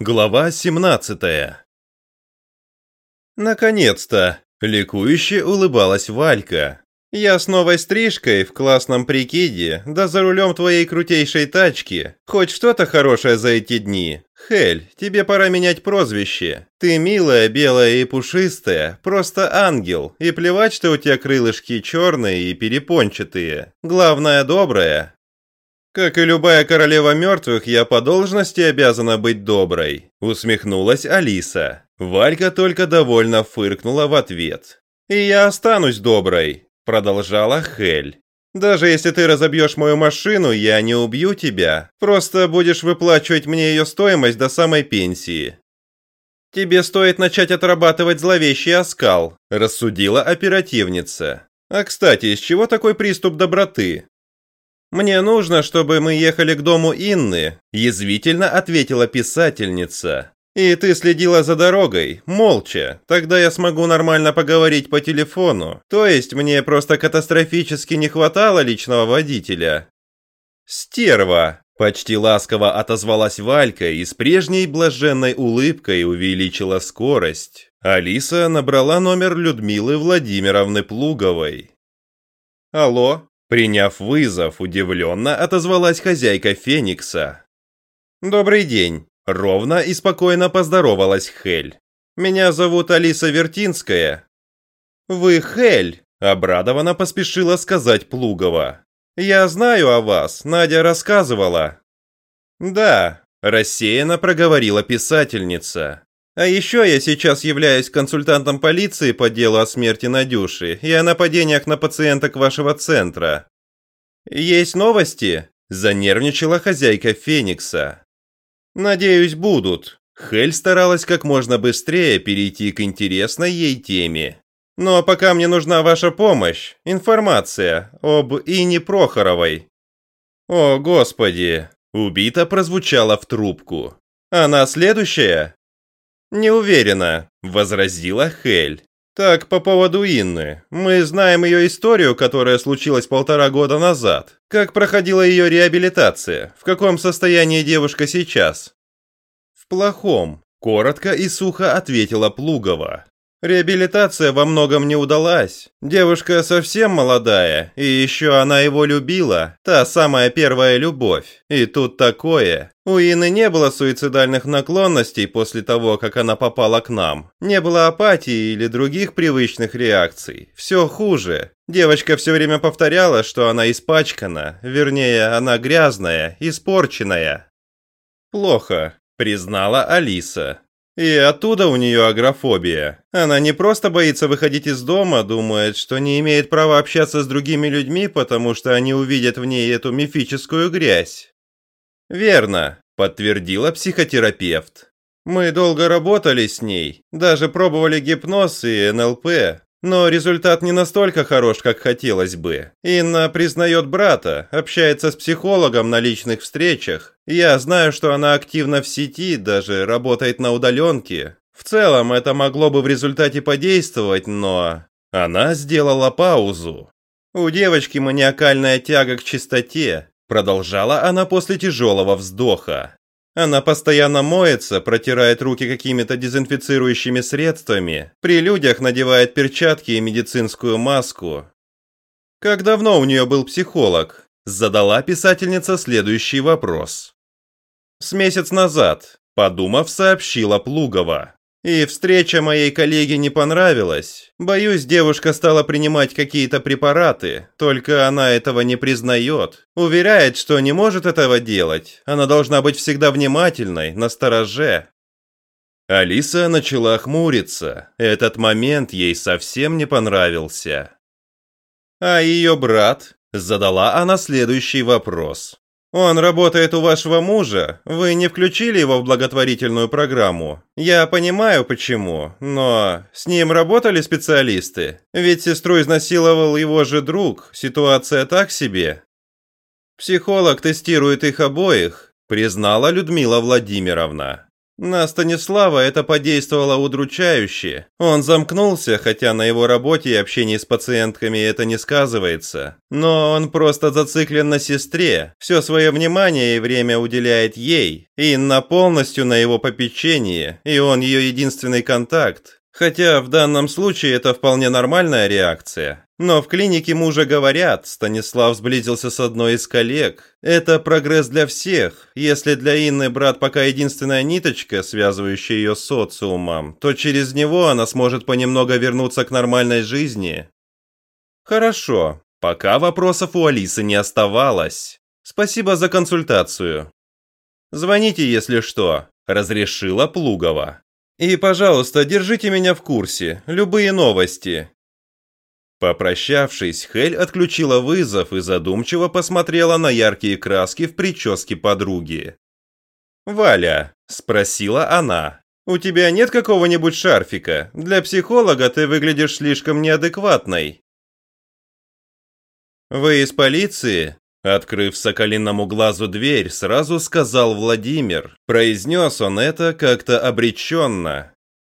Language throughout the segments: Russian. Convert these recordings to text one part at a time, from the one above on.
Глава 17 Наконец-то! Ликующе улыбалась Валька. «Я с новой стрижкой, в классном прикиде, да за рулем твоей крутейшей тачки. Хоть что-то хорошее за эти дни. Хель, тебе пора менять прозвище. Ты милая, белая и пушистая, просто ангел, и плевать, что у тебя крылышки черные и перепончатые. Главное, добрая, «Как и любая королева мертвых, я по должности обязана быть доброй», усмехнулась Алиса. Валька только довольно фыркнула в ответ. «И я останусь доброй», продолжала Хель. «Даже если ты разобьешь мою машину, я не убью тебя. Просто будешь выплачивать мне ее стоимость до самой пенсии». «Тебе стоит начать отрабатывать зловещий оскал», рассудила оперативница. «А кстати, из чего такой приступ доброты? «Мне нужно, чтобы мы ехали к дому Инны», – язвительно ответила писательница. «И ты следила за дорогой, молча. Тогда я смогу нормально поговорить по телефону. То есть мне просто катастрофически не хватало личного водителя». «Стерва!» – почти ласково отозвалась Валька и с прежней блаженной улыбкой увеличила скорость. Алиса набрала номер Людмилы Владимировны Плуговой. «Алло, Приняв вызов, удивленно отозвалась хозяйка Феникса. «Добрый день», – ровно и спокойно поздоровалась Хель. «Меня зовут Алиса Вертинская». «Вы Хель», – обрадованно поспешила сказать Плугова. «Я знаю о вас, Надя рассказывала». «Да», – рассеянно проговорила писательница. А еще я сейчас являюсь консультантом полиции по делу о смерти Надюши и о нападениях на пациенток вашего центра. Есть новости? Занервничала хозяйка Феникса. Надеюсь, будут. Хель старалась как можно быстрее перейти к интересной ей теме. Но пока мне нужна ваша помощь, информация об Ине Прохоровой. О, господи, убита прозвучала в трубку. Она следующая? «Не уверена», – возразила Хель. «Так, по поводу Инны. Мы знаем ее историю, которая случилась полтора года назад. Как проходила ее реабилитация? В каком состоянии девушка сейчас?» «В плохом», – коротко и сухо ответила Плугова. Реабилитация во многом не удалась. Девушка совсем молодая, и еще она его любила, та самая первая любовь. И тут такое. У Ины не было суицидальных наклонностей после того, как она попала к нам. Не было апатии или других привычных реакций. Все хуже. Девочка все время повторяла, что она испачкана, вернее, она грязная, испорченная. «Плохо», — признала Алиса. И оттуда у нее агрофобия. Она не просто боится выходить из дома, думает, что не имеет права общаться с другими людьми, потому что они увидят в ней эту мифическую грязь. «Верно», – подтвердила психотерапевт. «Мы долго работали с ней, даже пробовали гипноз и НЛП, но результат не настолько хорош, как хотелось бы. Инна признает брата, общается с психологом на личных встречах. Я знаю, что она активна в сети, даже работает на удаленке. В целом, это могло бы в результате подействовать, но... Она сделала паузу. У девочки маниакальная тяга к чистоте. Продолжала она после тяжелого вздоха. Она постоянно моется, протирает руки какими-то дезинфицирующими средствами, при людях надевает перчатки и медицинскую маску. Как давно у нее был психолог? Задала писательница следующий вопрос. С месяц назад, подумав, сообщила Плугова. И встреча моей коллеги не понравилась. Боюсь, девушка стала принимать какие-то препараты, только она этого не признает. Уверяет, что не может этого делать. Она должна быть всегда внимательной, настороже. Алиса начала хмуриться. Этот момент ей совсем не понравился. А ее брат? Задала она следующий вопрос. «Он работает у вашего мужа. Вы не включили его в благотворительную программу. Я понимаю, почему, но с ним работали специалисты. Ведь сестру изнасиловал его же друг. Ситуация так себе». «Психолог тестирует их обоих», признала Людмила Владимировна. На Станислава это подействовало удручающе. Он замкнулся, хотя на его работе и общении с пациентками это не сказывается. Но он просто зациклен на сестре, все свое внимание и время уделяет ей. Инна полностью на его попечении, и он ее единственный контакт. Хотя в данном случае это вполне нормальная реакция. Но в клинике мужа говорят, Станислав сблизился с одной из коллег. Это прогресс для всех. Если для Инны брат пока единственная ниточка, связывающая ее с социумом, то через него она сможет понемногу вернуться к нормальной жизни. Хорошо. Пока вопросов у Алисы не оставалось. Спасибо за консультацию. Звоните, если что, разрешила Плугова. И, пожалуйста, держите меня в курсе, любые новости». Попрощавшись, Хель отключила вызов и задумчиво посмотрела на яркие краски в прическе подруги. «Валя», – спросила она, – «у тебя нет какого-нибудь шарфика? Для психолога ты выглядишь слишком неадекватной». «Вы из полиции?» Открыв соколиному глазу дверь, сразу сказал Владимир. Произнес он это как-то обреченно.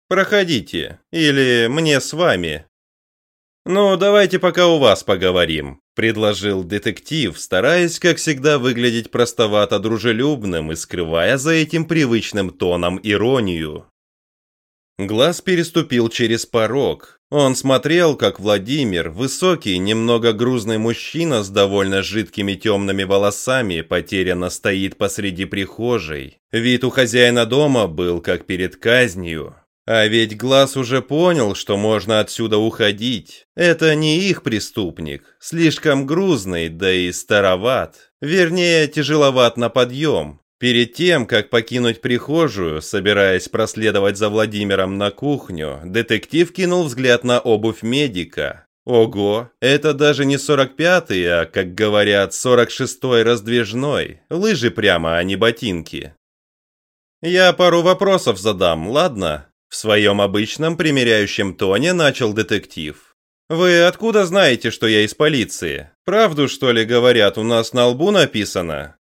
«Проходите, или мне с вами». «Ну, давайте пока у вас поговорим», – предложил детектив, стараясь, как всегда, выглядеть простовато дружелюбным и скрывая за этим привычным тоном иронию. Глаз переступил через порог. Он смотрел, как Владимир, высокий, немного грузный мужчина с довольно жидкими темными волосами, потерянно стоит посреди прихожей. Вид у хозяина дома был как перед казнью. А ведь Глаз уже понял, что можно отсюда уходить. Это не их преступник, слишком грузный, да и староват. Вернее, тяжеловат на подъем. Перед тем, как покинуть прихожую, собираясь проследовать за Владимиром на кухню, детектив кинул взгляд на обувь медика. Ого, это даже не 45-й, а, как говорят, 46-й раздвижной. Лыжи прямо, а не ботинки. Я пару вопросов задам, ладно? В своем обычном примиряющем тоне начал детектив. Вы откуда знаете, что я из полиции? Правду, что ли, говорят, у нас на лбу написано?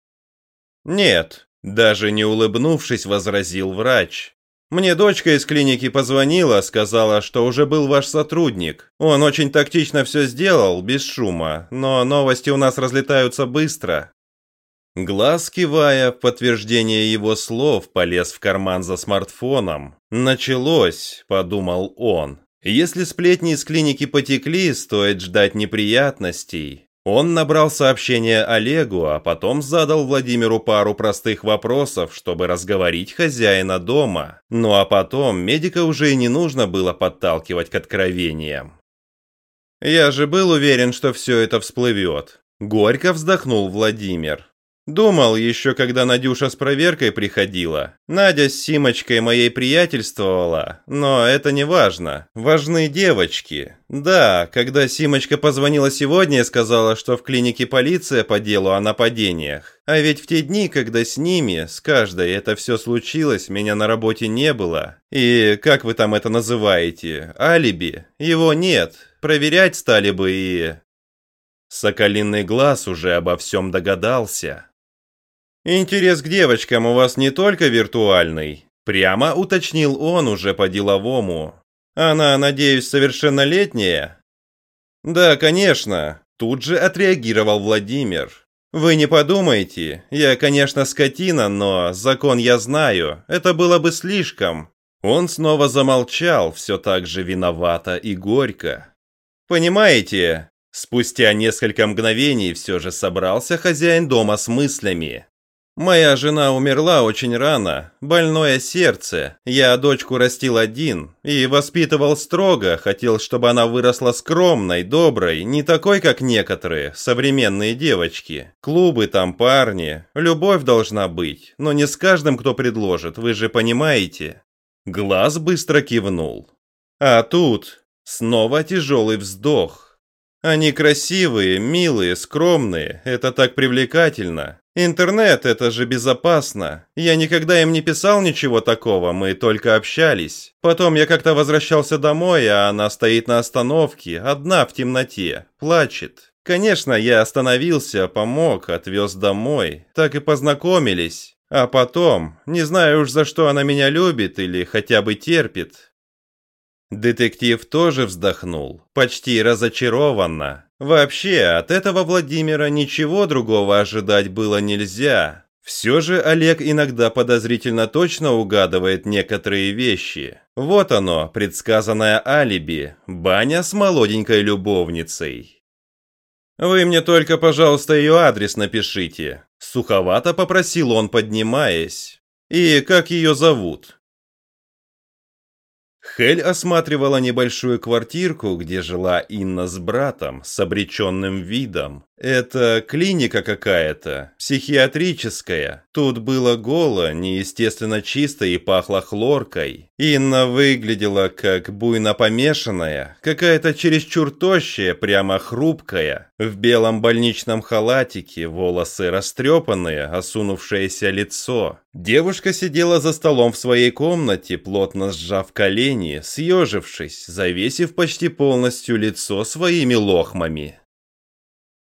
Нет, даже не улыбнувшись, возразил врач. «Мне дочка из клиники позвонила, сказала, что уже был ваш сотрудник. Он очень тактично все сделал, без шума, но новости у нас разлетаются быстро». Глаз, кивая в подтверждение его слов, полез в карман за смартфоном. «Началось», — подумал он. «Если сплетни из клиники потекли, стоит ждать неприятностей. Он набрал сообщение Олегу, а потом задал Владимиру пару простых вопросов, чтобы разговорить хозяина дома. Ну а потом медика уже и не нужно было подталкивать к откровениям. «Я же был уверен, что все это всплывет», – горько вздохнул Владимир. Думал еще, когда Надюша с проверкой приходила. Надя с Симочкой моей приятельствовала, но это не важно. Важны девочки. Да, когда Симочка позвонила сегодня и сказала, что в клинике полиция по делу о нападениях. А ведь в те дни, когда с ними, с каждой это все случилось, меня на работе не было. И как вы там это называете? Алиби? Его нет. Проверять стали бы и... Соколиный глаз уже обо всем догадался. «Интерес к девочкам у вас не только виртуальный», прямо уточнил он уже по-деловому. «Она, надеюсь, совершеннолетняя?» «Да, конечно», тут же отреагировал Владимир. «Вы не подумайте, я, конечно, скотина, но закон я знаю, это было бы слишком». Он снова замолчал, все так же виновато и горько. «Понимаете?» Спустя несколько мгновений все же собрался хозяин дома с мыслями. Моя жена умерла очень рано, больное сердце. Я дочку растил один и воспитывал строго, хотел, чтобы она выросла скромной, доброй, не такой, как некоторые современные девочки. Клубы там парни, любовь должна быть, но не с каждым, кто предложит, вы же понимаете. Глаз быстро кивнул. А тут снова тяжелый вздох. Они красивые, милые, скромные, это так привлекательно. Интернет – это же безопасно. Я никогда им не писал ничего такого, мы только общались. Потом я как-то возвращался домой, а она стоит на остановке, одна в темноте, плачет. Конечно, я остановился, помог, отвез домой. Так и познакомились. А потом, не знаю уж за что она меня любит или хотя бы терпит. Детектив тоже вздохнул, почти разочарованно. Вообще, от этого Владимира ничего другого ожидать было нельзя. Все же Олег иногда подозрительно точно угадывает некоторые вещи. Вот оно, предсказанное алиби, баня с молоденькой любовницей. «Вы мне только, пожалуйста, ее адрес напишите», – суховато попросил он, поднимаясь. «И как ее зовут?» Хель осматривала небольшую квартирку, где жила Инна с братом, с обреченным видом. Это клиника какая-то, психиатрическая. Тут было голо, неестественно чисто и пахло хлоркой. Инна выглядела как буйно помешанная, какая-то чересчур тощая, прямо хрупкая. В белом больничном халатике, волосы растрепанные, осунувшееся лицо. Девушка сидела за столом в своей комнате, плотно сжав колени, съежившись, завесив почти полностью лицо своими лохмами.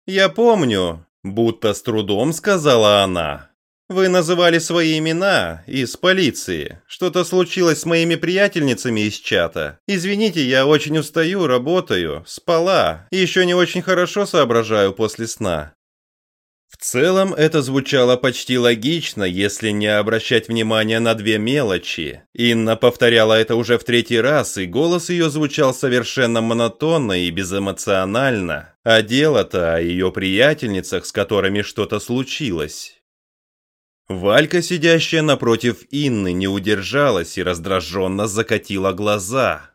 «Я помню», – будто с трудом сказала она. «Вы называли свои имена из полиции. Что-то случилось с моими приятельницами из чата. Извините, я очень устаю, работаю, спала и еще не очень хорошо соображаю после сна. В целом это звучало почти логично, если не обращать внимания на две мелочи. Инна повторяла это уже в третий раз, и голос ее звучал совершенно монотонно и безэмоционально. А дело-то о ее приятельницах, с которыми что-то случилось. Валька, сидящая напротив Инны, не удержалась и раздраженно закатила глаза.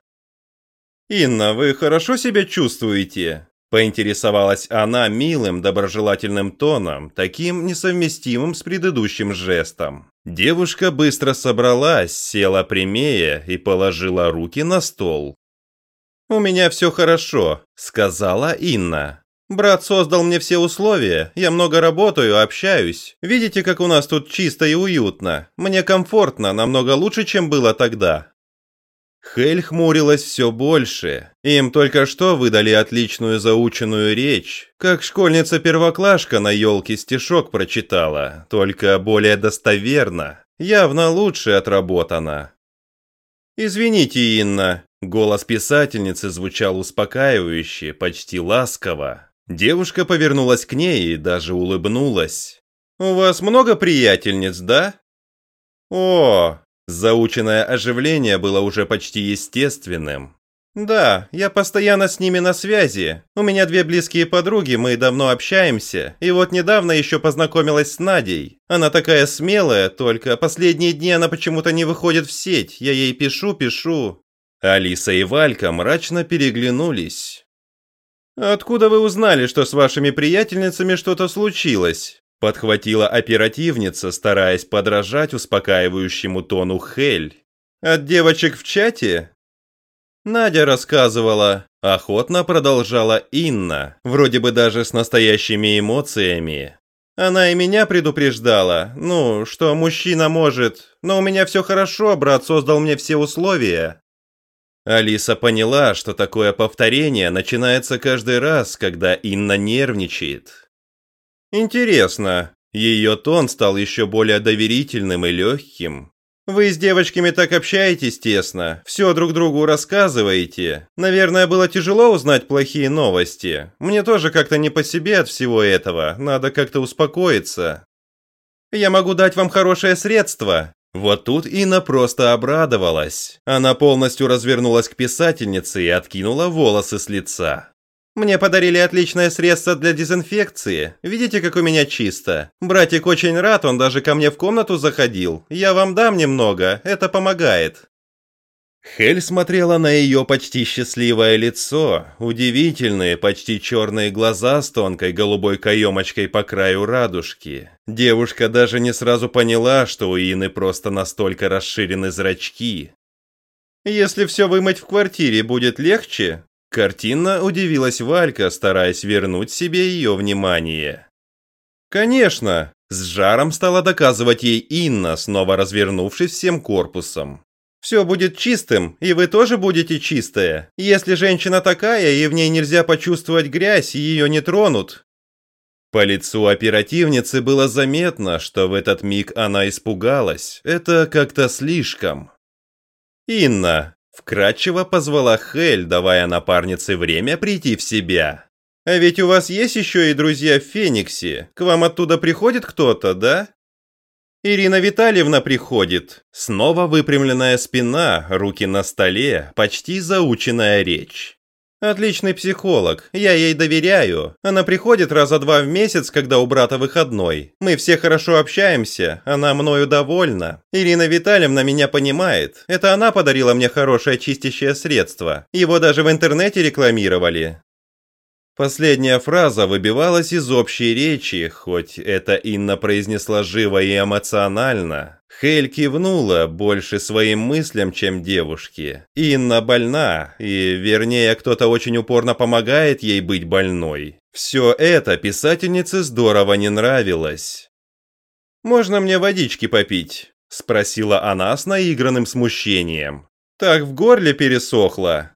«Инна, вы хорошо себя чувствуете?» Поинтересовалась она милым, доброжелательным тоном, таким несовместимым с предыдущим жестом. Девушка быстро собралась, села прямее и положила руки на стол. «У меня все хорошо», — сказала Инна. «Брат создал мне все условия, я много работаю, общаюсь. Видите, как у нас тут чисто и уютно? Мне комфортно, намного лучше, чем было тогда. Хель хмурилась все больше. Им только что выдали отличную заученную речь, как школьница-первоклашка на елке стишок прочитала, только более достоверно, явно лучше отработана. «Извините, Инна», — голос писательницы звучал успокаивающе, почти ласково. Девушка повернулась к ней и даже улыбнулась. «У вас много приятельниц, да?» «О, Заученное оживление было уже почти естественным. «Да, я постоянно с ними на связи. У меня две близкие подруги, мы давно общаемся. И вот недавно еще познакомилась с Надей. Она такая смелая, только последние дни она почему-то не выходит в сеть. Я ей пишу, пишу». Алиса и Валька мрачно переглянулись. «Откуда вы узнали, что с вашими приятельницами что-то случилось?» Подхватила оперативница, стараясь подражать успокаивающему тону Хель. «От девочек в чате?» Надя рассказывала. Охотно продолжала Инна, вроде бы даже с настоящими эмоциями. Она и меня предупреждала, ну, что мужчина может, но у меня все хорошо, брат создал мне все условия. Алиса поняла, что такое повторение начинается каждый раз, когда Инна нервничает. Интересно. Ее тон стал еще более доверительным и легким. Вы с девочками так общаетесь тесно, все друг другу рассказываете. Наверное, было тяжело узнать плохие новости. Мне тоже как-то не по себе от всего этого, надо как-то успокоиться. Я могу дать вам хорошее средство. Вот тут Инна просто обрадовалась. Она полностью развернулась к писательнице и откинула волосы с лица. Мне подарили отличное средство для дезинфекции. Видите, как у меня чисто? Братик очень рад, он даже ко мне в комнату заходил. Я вам дам немного, это помогает». Хель смотрела на ее почти счастливое лицо, удивительные, почти черные глаза с тонкой голубой каемочкой по краю радужки. Девушка даже не сразу поняла, что у Ины просто настолько расширены зрачки. «Если все вымыть в квартире будет легче, Картинно удивилась Валька, стараясь вернуть себе ее внимание. «Конечно!» – с жаром стала доказывать ей Инна, снова развернувшись всем корпусом. «Все будет чистым, и вы тоже будете чистая. Если женщина такая, и в ней нельзя почувствовать грязь, и ее не тронут, По лицу оперативницы было заметно, что в этот миг она испугалась. Это как-то слишком. «Инна!» – вкратчиво позвала Хель, давая напарнице время прийти в себя. «А ведь у вас есть еще и друзья в Фениксе. К вам оттуда приходит кто-то, да?» Ирина Витальевна приходит. Снова выпрямленная спина, руки на столе, почти заученная речь. Отличный психолог, я ей доверяю. Она приходит раза два в месяц, когда у брата выходной. Мы все хорошо общаемся, она мною довольна. Ирина Витальевна меня понимает. Это она подарила мне хорошее чистящее средство. Его даже в интернете рекламировали. Последняя фраза выбивалась из общей речи, хоть это Инна произнесла живо и эмоционально. Хель кивнула больше своим мыслям, чем девушке. Инна больна, и, вернее, кто-то очень упорно помогает ей быть больной. Все это писательнице здорово не нравилось. «Можно мне водички попить?» – спросила она с наигранным смущением. «Так в горле пересохло».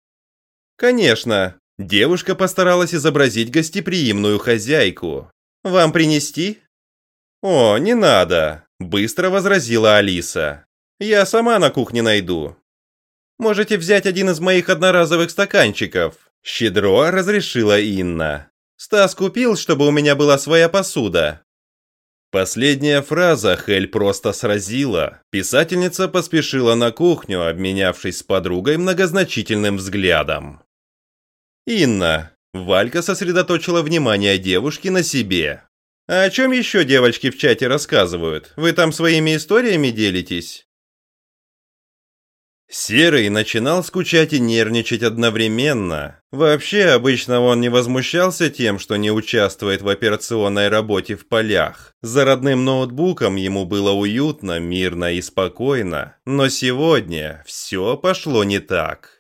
«Конечно», Девушка постаралась изобразить гостеприимную хозяйку. «Вам принести?» «О, не надо», – быстро возразила Алиса. «Я сама на кухне найду». «Можете взять один из моих одноразовых стаканчиков», – щедро разрешила Инна. «Стас купил, чтобы у меня была своя посуда». Последняя фраза Хель просто сразила. Писательница поспешила на кухню, обменявшись с подругой многозначительным взглядом. «Инна». Валька сосредоточила внимание девушки на себе. «А о чем еще девочки в чате рассказывают? Вы там своими историями делитесь?» Серый начинал скучать и нервничать одновременно. Вообще, обычно он не возмущался тем, что не участвует в операционной работе в полях. За родным ноутбуком ему было уютно, мирно и спокойно. Но сегодня все пошло не так.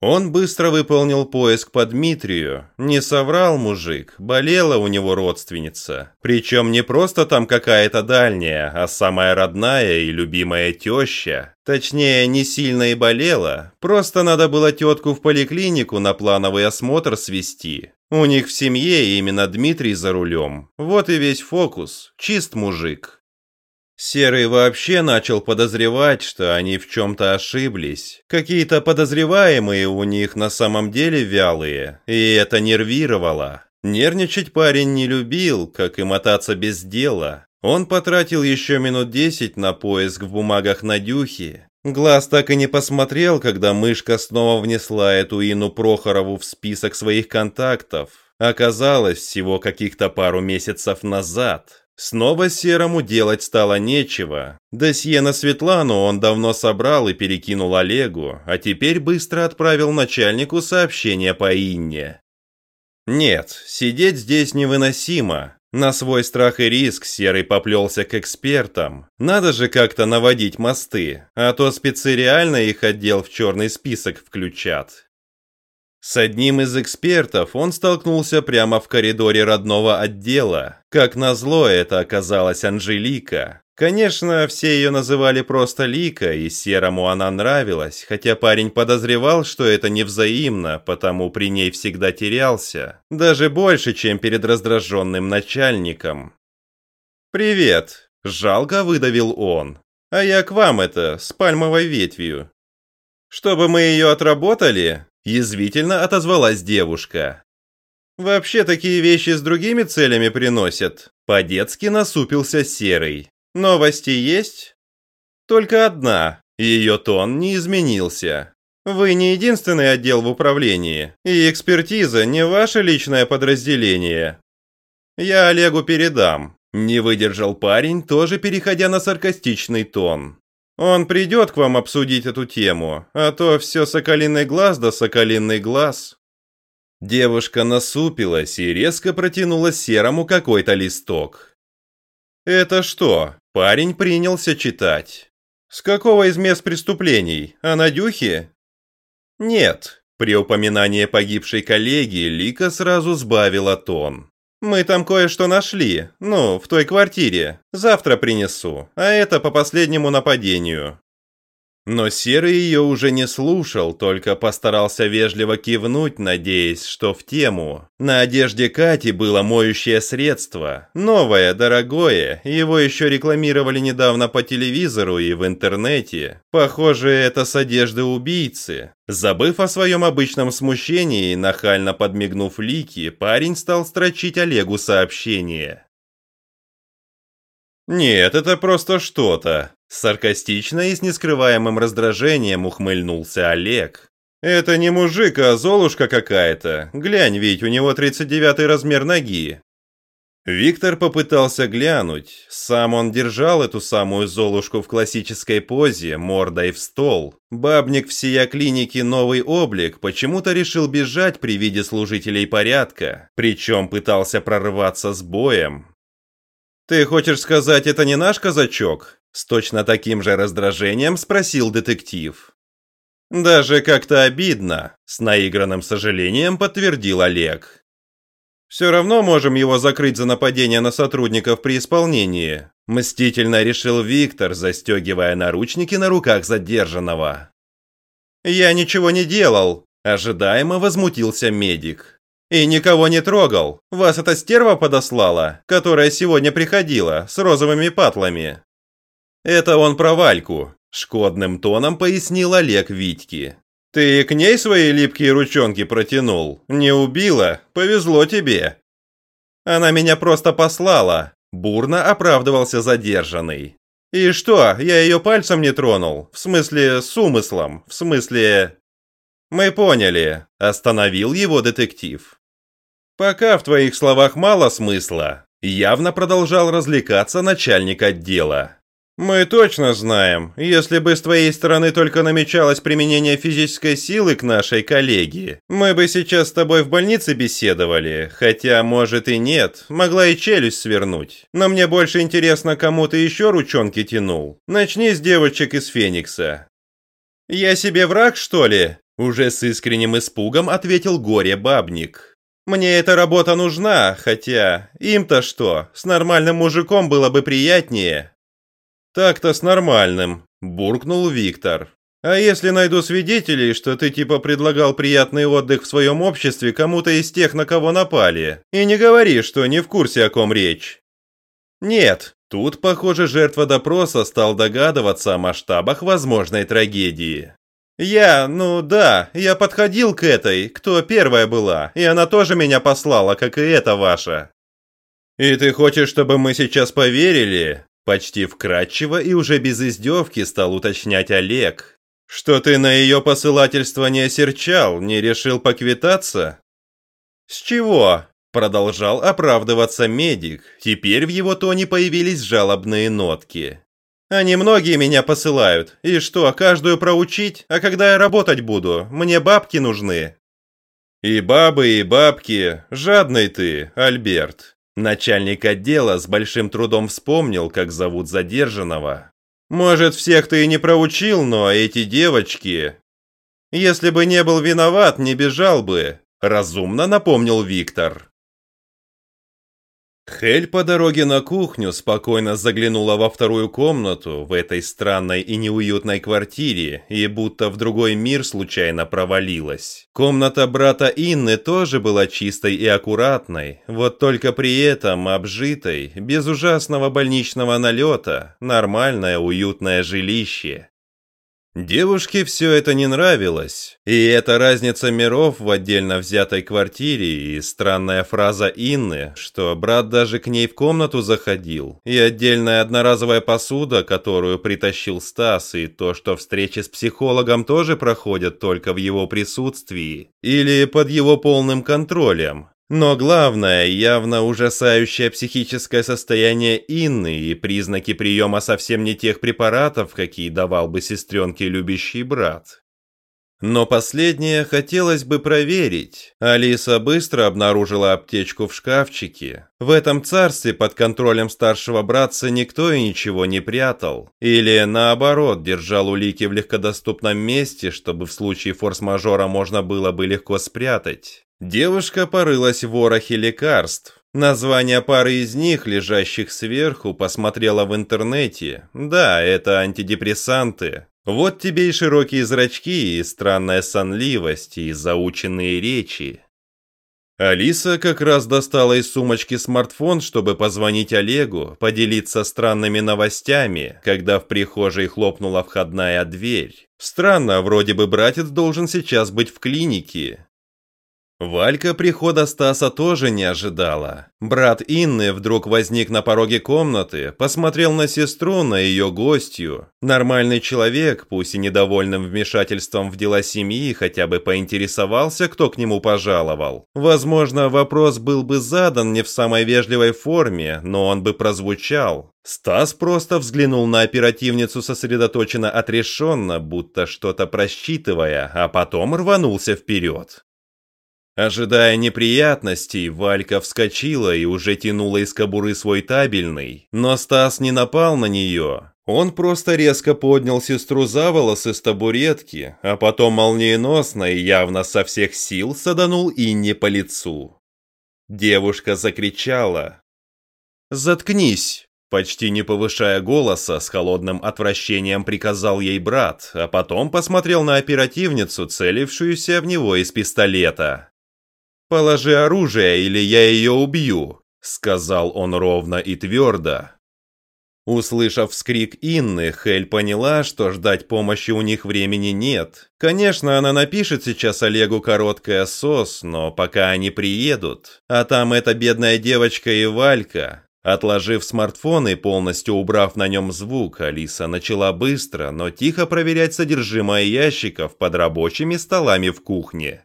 Он быстро выполнил поиск по Дмитрию. Не соврал мужик, болела у него родственница. Причем не просто там какая-то дальняя, а самая родная и любимая теща. Точнее, не сильно и болела, просто надо было тетку в поликлинику на плановый осмотр свести. У них в семье именно Дмитрий за рулем. Вот и весь фокус. Чист мужик. Серый вообще начал подозревать, что они в чем-то ошиблись. Какие-то подозреваемые у них на самом деле вялые, и это нервировало. Нервничать парень не любил, как и мотаться без дела. Он потратил еще минут десять на поиск в бумагах Надюхи. Глаз так и не посмотрел, когда мышка снова внесла эту Ину Прохорову в список своих контактов. Оказалось, всего каких-то пару месяцев назад. Снова Серому делать стало нечего. Досье на Светлану он давно собрал и перекинул Олегу, а теперь быстро отправил начальнику сообщение по Инне. Нет, сидеть здесь невыносимо. На свой страх и риск Серый поплелся к экспертам. Надо же как-то наводить мосты, а то спецы их отдел в черный список включат. С одним из экспертов он столкнулся прямо в коридоре родного отдела. Как назло, это оказалась Анжелика. Конечно, все ее называли просто Лика, и Серому она нравилась, хотя парень подозревал, что это невзаимно, потому при ней всегда терялся. Даже больше, чем перед раздраженным начальником. «Привет!» – жалко выдавил он. «А я к вам это, с пальмовой ветвью. Чтобы мы ее отработали, Язвительно отозвалась девушка. «Вообще такие вещи с другими целями приносят». По-детски насупился Серый. «Новости есть?» «Только одна. Ее тон не изменился. Вы не единственный отдел в управлении, и экспертиза не ваше личное подразделение. Я Олегу передам». Не выдержал парень, тоже переходя на саркастичный тон. Он придет к вам обсудить эту тему, а то все соколиный глаз да соколиный глаз». Девушка насупилась и резко протянула серому какой-то листок. «Это что?» Парень принялся читать. «С какого из мест преступлений? О Надюхе?» «Нет». При упоминании погибшей коллеги Лика сразу сбавила тон. «Мы там кое-что нашли. Ну, в той квартире. Завтра принесу. А это по последнему нападению». Но Серый ее уже не слушал, только постарался вежливо кивнуть, надеясь, что в тему. На одежде Кати было моющее средство. Новое, дорогое, его еще рекламировали недавно по телевизору и в интернете. Похоже, это с одежды убийцы. Забыв о своем обычном смущении, нахально подмигнув Лики, парень стал строчить Олегу сообщение. «Нет, это просто что-то», – саркастично и с нескрываемым раздражением ухмыльнулся Олег. «Это не мужик, а золушка какая-то. Глянь, ведь у него 39 размер ноги». Виктор попытался глянуть. Сам он держал эту самую Золушку в классической позе, мордой в стол. Бабник всея клиники «Новый облик» почему-то решил бежать при виде служителей порядка, причем пытался прорваться с боем. «Ты хочешь сказать, это не наш казачок?» С точно таким же раздражением спросил детектив. «Даже как-то обидно», – с наигранным сожалением подтвердил Олег. «Все равно можем его закрыть за нападение на сотрудников при исполнении», – мстительно решил Виктор, застегивая наручники на руках задержанного. «Я ничего не делал», – ожидаемо возмутился медик. И никого не трогал. Вас эта стерва подослала, которая сегодня приходила, с розовыми патлами. Это он про Вальку, шкодным тоном пояснил Олег Витьки. Ты к ней свои липкие ручонки протянул? Не убила? Повезло тебе. Она меня просто послала, бурно оправдывался задержанный. И что, я ее пальцем не тронул? В смысле, с умыслом? В смысле... Мы поняли, остановил его детектив. «Пока в твоих словах мало смысла», – явно продолжал развлекаться начальник отдела. «Мы точно знаем, если бы с твоей стороны только намечалось применение физической силы к нашей коллеге, мы бы сейчас с тобой в больнице беседовали, хотя, может и нет, могла и челюсть свернуть. Но мне больше интересно, кому ты еще ручонки тянул. Начни с девочек из Феникса». «Я себе враг, что ли?» Уже с искренним испугом ответил горе-бабник. Мне эта работа нужна, хотя им-то что, с нормальным мужиком было бы приятнее. Так-то с нормальным, буркнул Виктор. А если найду свидетелей, что ты типа предлагал приятный отдых в своем обществе кому-то из тех, на кого напали, и не говори, что не в курсе, о ком речь. Нет, тут, похоже, жертва допроса стал догадываться о масштабах возможной трагедии. «Я, ну да, я подходил к этой, кто первая была, и она тоже меня послала, как и эта ваша». «И ты хочешь, чтобы мы сейчас поверили?» Почти вкратчиво и уже без издевки стал уточнять Олег. «Что ты на ее посылательство не осерчал, не решил поквитаться?» «С чего?» Продолжал оправдываться медик. Теперь в его тоне появились жалобные нотки. Они многие меня посылают. И что, каждую проучить? А когда я работать буду? Мне бабки нужны». «И бабы, и бабки. Жадный ты, Альберт». Начальник отдела с большим трудом вспомнил, как зовут задержанного. «Может, всех ты и не проучил, но эти девочки...» «Если бы не был виноват, не бежал бы», – разумно напомнил Виктор. Хель по дороге на кухню спокойно заглянула во вторую комнату в этой странной и неуютной квартире и будто в другой мир случайно провалилась. Комната брата Инны тоже была чистой и аккуратной, вот только при этом обжитой, без ужасного больничного налета, нормальное уютное жилище. Девушке все это не нравилось, и эта разница миров в отдельно взятой квартире и странная фраза Инны, что брат даже к ней в комнату заходил, и отдельная одноразовая посуда, которую притащил Стас, и то, что встречи с психологом тоже проходят только в его присутствии или под его полным контролем, но главное, явно ужасающее психическое состояние Инны и признаки приема совсем не тех препаратов, какие давал бы сестренке любящий брат. Но последнее хотелось бы проверить. Алиса быстро обнаружила аптечку в шкафчике. В этом царстве под контролем старшего братца никто и ничего не прятал. Или, наоборот, держал улики в легкодоступном месте, чтобы в случае форс-мажора можно было бы легко спрятать. Девушка порылась в ворохе лекарств. Название пары из них, лежащих сверху, посмотрела в интернете. Да, это антидепрессанты. Вот тебе и широкие зрачки, и странная сонливость, и заученные речи. Алиса как раз достала из сумочки смартфон, чтобы позвонить Олегу, поделиться странными новостями, когда в прихожей хлопнула входная дверь. Странно, вроде бы братец должен сейчас быть в клинике. Валька прихода Стаса тоже не ожидала. Брат Инны вдруг возник на пороге комнаты, посмотрел на сестру, на ее гостью. Нормальный человек, пусть и недовольным вмешательством в дела семьи, хотя бы поинтересовался, кто к нему пожаловал. Возможно, вопрос был бы задан не в самой вежливой форме, но он бы прозвучал. Стас просто взглянул на оперативницу сосредоточенно отрешенно, будто что-то просчитывая, а потом рванулся вперед. Ожидая неприятностей, Валька вскочила и уже тянула из кобуры свой табельный, но Стас не напал на нее. Он просто резко поднял сестру за волосы с табуретки, а потом молниеносно и явно со всех сил саданул Инне по лицу. Девушка закричала. «Заткнись!» Почти не повышая голоса, с холодным отвращением приказал ей брат, а потом посмотрел на оперативницу, целившуюся в него из пистолета. «Положи оружие, или я ее убью», — сказал он ровно и твердо. Услышав вскрик Инны, Хель поняла, что ждать помощи у них времени нет. Конечно, она напишет сейчас Олегу короткое сос, но пока они приедут. А там эта бедная девочка и Валька. Отложив смартфон и полностью убрав на нем звук, Алиса начала быстро, но тихо проверять содержимое ящиков под рабочими столами в кухне.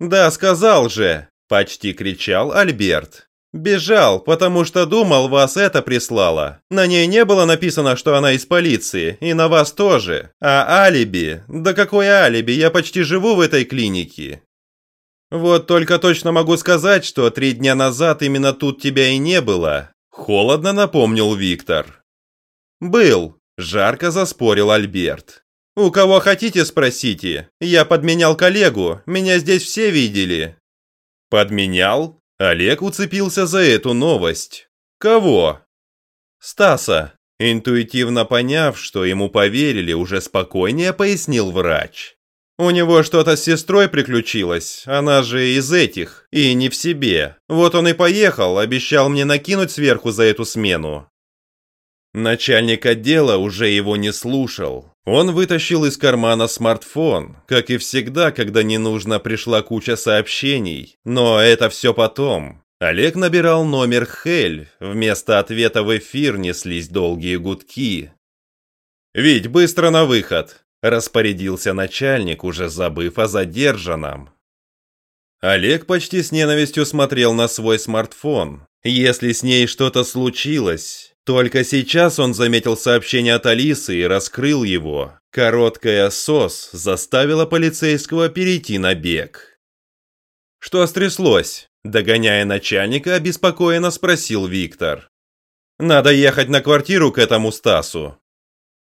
«Да, сказал же!» – почти кричал Альберт. «Бежал, потому что думал, вас это прислало. На ней не было написано, что она из полиции, и на вас тоже. А алиби? Да какое алиби, я почти живу в этой клинике. Вот только точно могу сказать, что три дня назад именно тут тебя и не было», – холодно напомнил Виктор. «Был», – жарко заспорил Альберт. «У кого хотите, спросите. Я подменял коллегу, меня здесь все видели». «Подменял?» Олег уцепился за эту новость. «Кого?» «Стаса». Интуитивно поняв, что ему поверили, уже спокойнее пояснил врач. «У него что-то с сестрой приключилось, она же из этих, и не в себе. Вот он и поехал, обещал мне накинуть сверху за эту смену». Начальник отдела уже его не слушал. Он вытащил из кармана смартфон, как и всегда, когда не нужно, пришла куча сообщений. Но это все потом. Олег набирал номер Хель, вместо ответа в эфир неслись долгие гудки. «Вить, быстро на выход!» – распорядился начальник, уже забыв о задержанном. Олег почти с ненавистью смотрел на свой смартфон. Если с ней что-то случилось, только сейчас он заметил сообщение от Алисы и раскрыл его. Короткая СОС заставила полицейского перейти на бег. «Что стряслось?» – догоняя начальника, обеспокоенно спросил Виктор. «Надо ехать на квартиру к этому Стасу».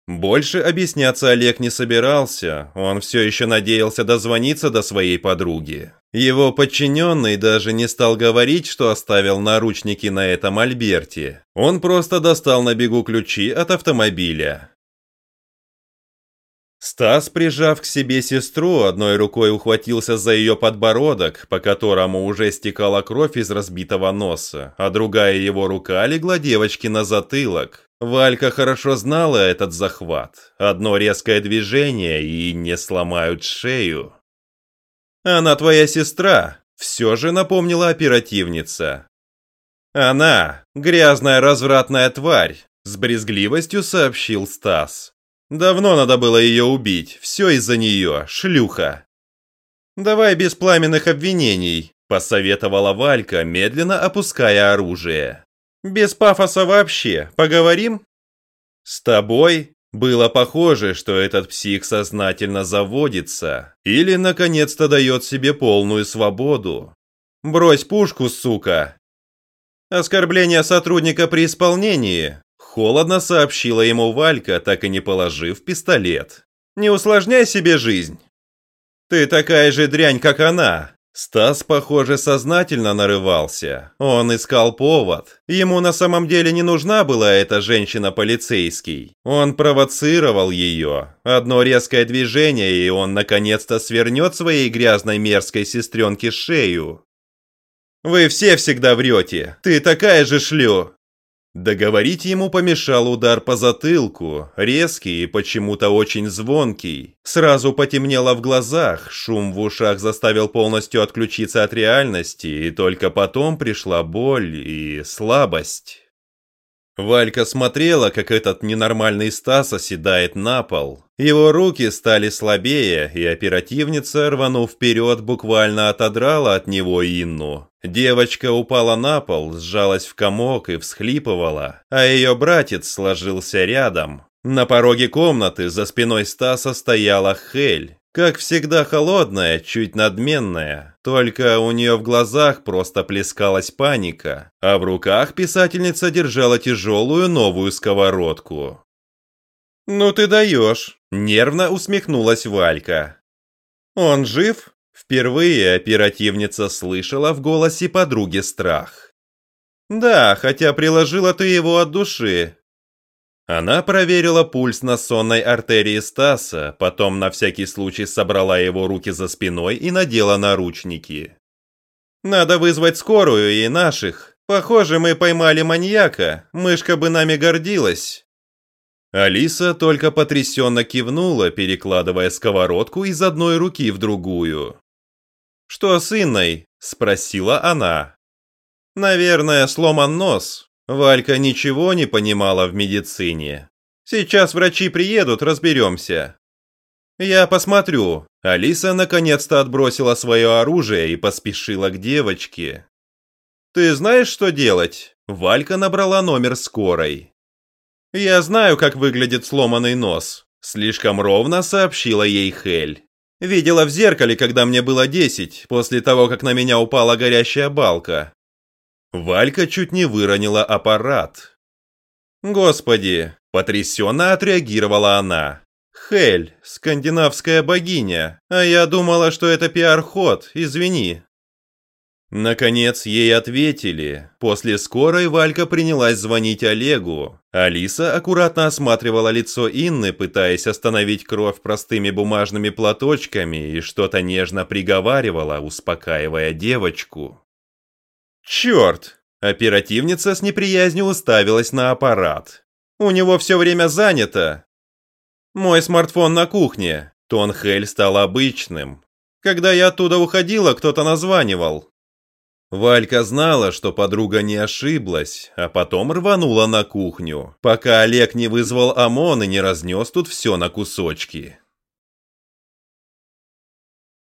Больше объясняться Олег не собирался, он все еще надеялся дозвониться до своей подруги. Его подчиненный даже не стал говорить, что оставил наручники на этом Альберте. Он просто достал на бегу ключи от автомобиля. Стас, прижав к себе сестру, одной рукой ухватился за ее подбородок, по которому уже стекала кровь из разбитого носа, а другая его рука легла девочке на затылок. Валька хорошо знала этот захват. Одно резкое движение и не сломают шею. «Она твоя сестра», – все же напомнила оперативница. «Она – грязная развратная тварь», – с брезгливостью сообщил Стас. «Давно надо было ее убить, все из-за нее, шлюха». «Давай без пламенных обвинений», – посоветовала Валька, медленно опуская оружие. «Без пафоса вообще, поговорим?» «С тобой?» Было похоже, что этот псих сознательно заводится или наконец-то дает себе полную свободу. «Брось пушку, сука!» «Оскорбление сотрудника при исполнении», – холодно сообщила ему Валька, так и не положив пистолет. «Не усложняй себе жизнь!» «Ты такая же дрянь, как она!» Стас, похоже, сознательно нарывался. Он искал повод. Ему на самом деле не нужна была эта женщина-полицейский. Он провоцировал ее. Одно резкое движение, и он наконец-то свернет своей грязной мерзкой сестренке шею. «Вы все всегда врете. Ты такая же шлю!» Договорить ему помешал удар по затылку, резкий и почему-то очень звонкий. Сразу потемнело в глазах, шум в ушах заставил полностью отключиться от реальности, и только потом пришла боль и слабость. Валька смотрела, как этот ненормальный Стас оседает на пол. Его руки стали слабее, и оперативница, рванув вперед, буквально отодрала от него Инну. Девочка упала на пол, сжалась в комок и всхлипывала, а ее братец сложился рядом. На пороге комнаты за спиной Стаса стояла Хель. Как всегда холодная, чуть надменная, только у нее в глазах просто плескалась паника, а в руках писательница держала тяжелую новую сковородку. «Ну ты даешь!» – нервно усмехнулась Валька. «Он жив?» Впервые оперативница слышала в голосе подруги страх. «Да, хотя приложила ты его от души, она проверила пульс на сонной артерии Стаса, потом на всякий случай собрала его руки за спиной и надела наручники. «Надо вызвать скорую и наших. Похоже, мы поймали маньяка. Мышка бы нами гордилась». Алиса только потрясенно кивнула, перекладывая сковородку из одной руки в другую. «Что с Инной?» – спросила она. «Наверное, сломан нос. Валька ничего не понимала в медицине. Сейчас врачи приедут, разберемся. Я посмотрю. Алиса наконец-то отбросила свое оружие и поспешила к девочке. Ты знаешь, что делать? Валька набрала номер скорой. Я знаю, как выглядит сломанный нос. Слишком ровно сообщила ей Хель. Видела в зеркале, когда мне было 10, после того, как на меня упала горящая балка. Валька чуть не выронила аппарат. «Господи!» – потрясенно отреагировала она. «Хель, скандинавская богиня, а я думала, что это пиар-ход, извини». Наконец ей ответили. После скорой Валька принялась звонить Олегу. Алиса аккуратно осматривала лицо Инны, пытаясь остановить кровь простыми бумажными платочками и что-то нежно приговаривала, успокаивая девочку. Черт! Оперативница с неприязнью уставилась на аппарат. У него все время занято. Мой смартфон на кухне. Тон Хель стал обычным. Когда я оттуда уходила, кто-то названивал. Валька знала, что подруга не ошиблась, а потом рванула на кухню, пока Олег не вызвал ОМОН и не разнес тут все на кусочки.